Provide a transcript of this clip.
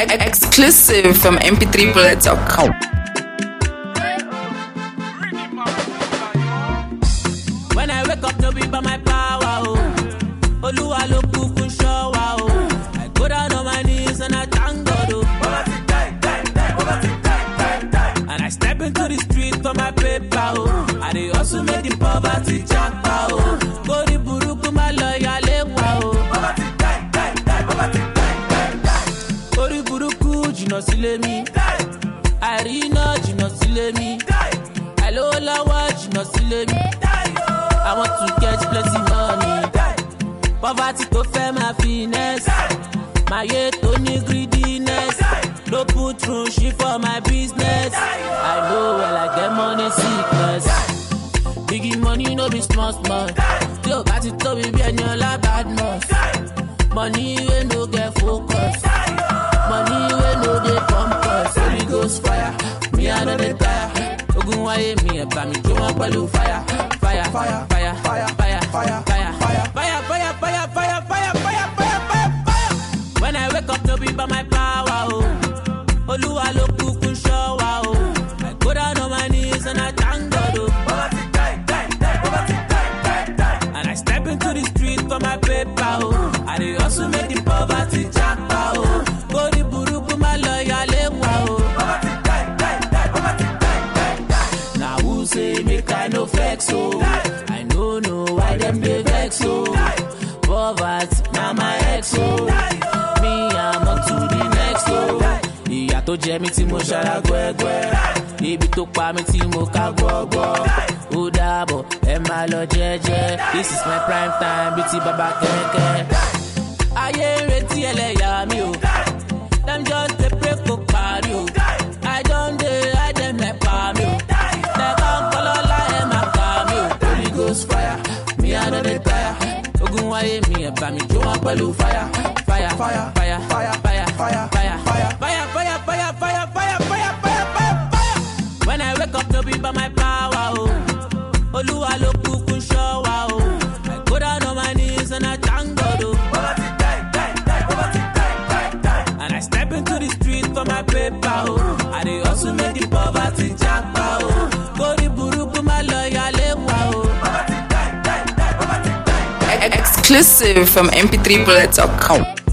Exclusive from mp3bullet.com. When I wake up, no be by my power, oh. Oh. Go my oh. My oh. Make the poverty oh. burúkú má lọ yálé sílé mi. Àìríná jìnnà sílé mi. Àìlówó lọ́wọ́ jìnnà sílé mi. I want to get plenty money. Poverty tó fẹ́ máa finesse. Máyé tó ní greediness. No put through shit for my business. I know well I get money sickness. Biggie money no be small small. Tí o bá ti tóbi bí ẹni ọlá bad must. Money wey Ghost fire, me I no dey tire. Ogun wáyé mi ẹ̀ bá mi jó wọn pẹ̀lú fire. Fire, fire, fire, fire, fire, fire, fire, fire, fire, fire, fire, fire, fire, fire, fire, fire. When I wake up, no be by my power, Flex, oh. I no know why them dey vex, oh. Poverty, now my ex, oh. Me, I'm on to the next, oh. Ìyà tó jẹ mí tí mo ṣara gbẹ́gbẹ́. Ibi tó pa mí tí mo ká gbọ́gbọ́. Ó dàbọ̀, ẹ máa lọ jẹ́jẹ́. This is my prime time bíi ti bàbá kẹ̀kẹ́. Ayé ń retí ẹlẹ́yà mi o. Dem Fire, mi I no dey tire. Ogun wáyé mi ẹ̀ bá mi jó wọn pẹ̀lú fire. Fire, fire, fire, fire, fire, fire, fire, fire, fire, fire, fire, fire, fire, fire, fire, fire, fire. When I wake up, no be my power, oh. Olúwa ló kúkú ṣọ́ wa, oh. I go down on my knees and I thank God, oh. And I step into the street for my paper, oh. I dey also make the poverty japa, Exclusive from mp3bullet.com.